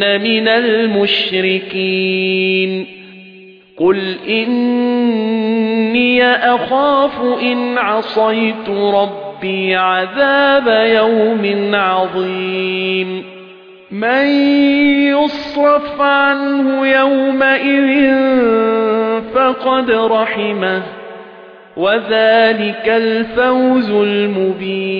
مِنَ الْمُشْرِكِينَ. قُلْ إِنِّي أَخَافُ إِنْ عَصَيْتُ رَبِّي عَذَابَ يَوْمٍ عَظِيمٍ. مَنْ يُصْرَفْ عَنْهُ يَوْمَئِذٍ فَقَدْ رَحِمَهُ وَذَلِكَ الْفَوْزُ الْمُبِينُ.